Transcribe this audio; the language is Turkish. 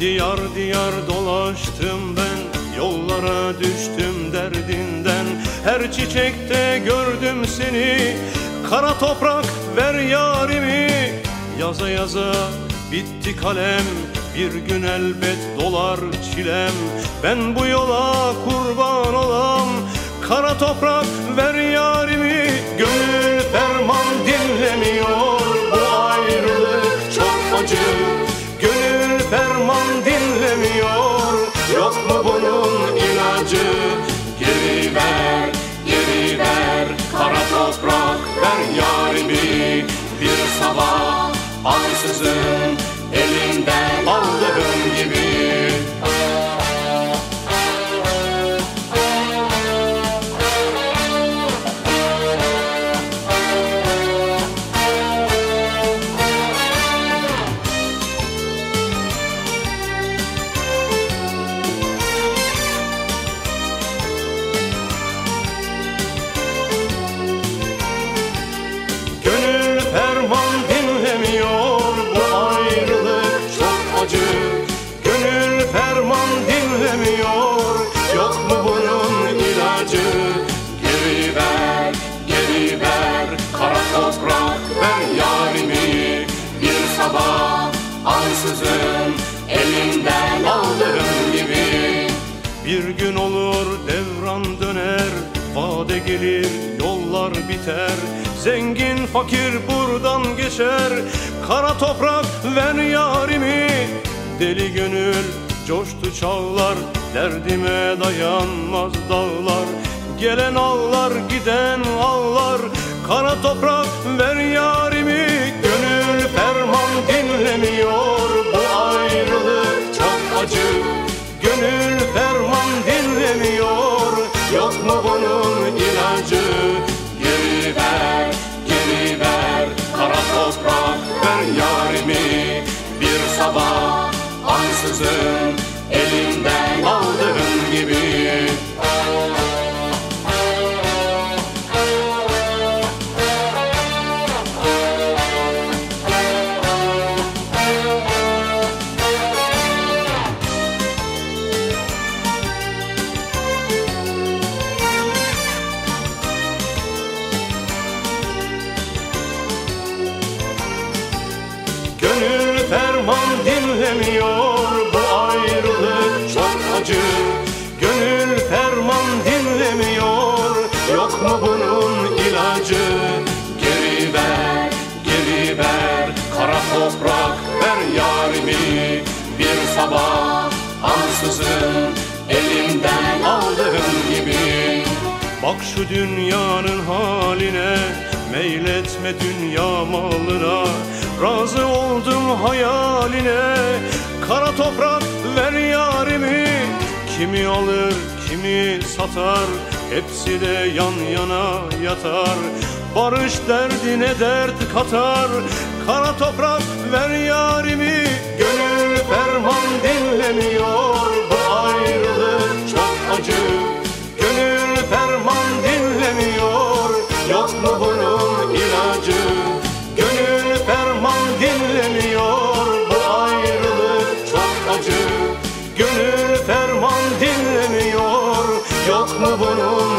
Diyar diyar dolaştım ben Yollara düştüm derdinden. Her çiçekte gördüm seni Kara toprak ver yarimi. Yaza yaza bitti kalem Bir gün elbet dolar çilem. Ben bu yola kurban olam Kara toprak ver yarimi Bir sabah. Ansızın Elinden aldığım ver yarimi Bir sabah ansızın Elinden aldığım gibi. Bir gün olur devran döner Vade gelir yollar biter. Zengin fakir buradan geçer Kara toprak ver yarimi. Deli gönül coştu çağlar Derdime dayanmaz dağlar. Gelen ağlar giden bunun ilacı Geri ver, geri ver Kara toprak ver yarimi. Bir sabah ansızın Elimden aldığım gibi Gönül ferman dinlemiyor Bu ayrılık. Çok acı. Gönül ferman dinlemiyor. Yok mu bunun ilacı? Geri ver, geri ver. Kara toprak ver yarimi. Bir sabah ansızın Elimden aldığım gibi. Bak şu dünyanın haline Meyletme dünya malına Razı oldum hayaline Kara toprak ver yarimi. Kimi alır kimi satar Hepsi de yan yana yatar. Barış derdine dert katar Kara toprak ver yarimi. Gönül ferman dinlemiyor Yok mu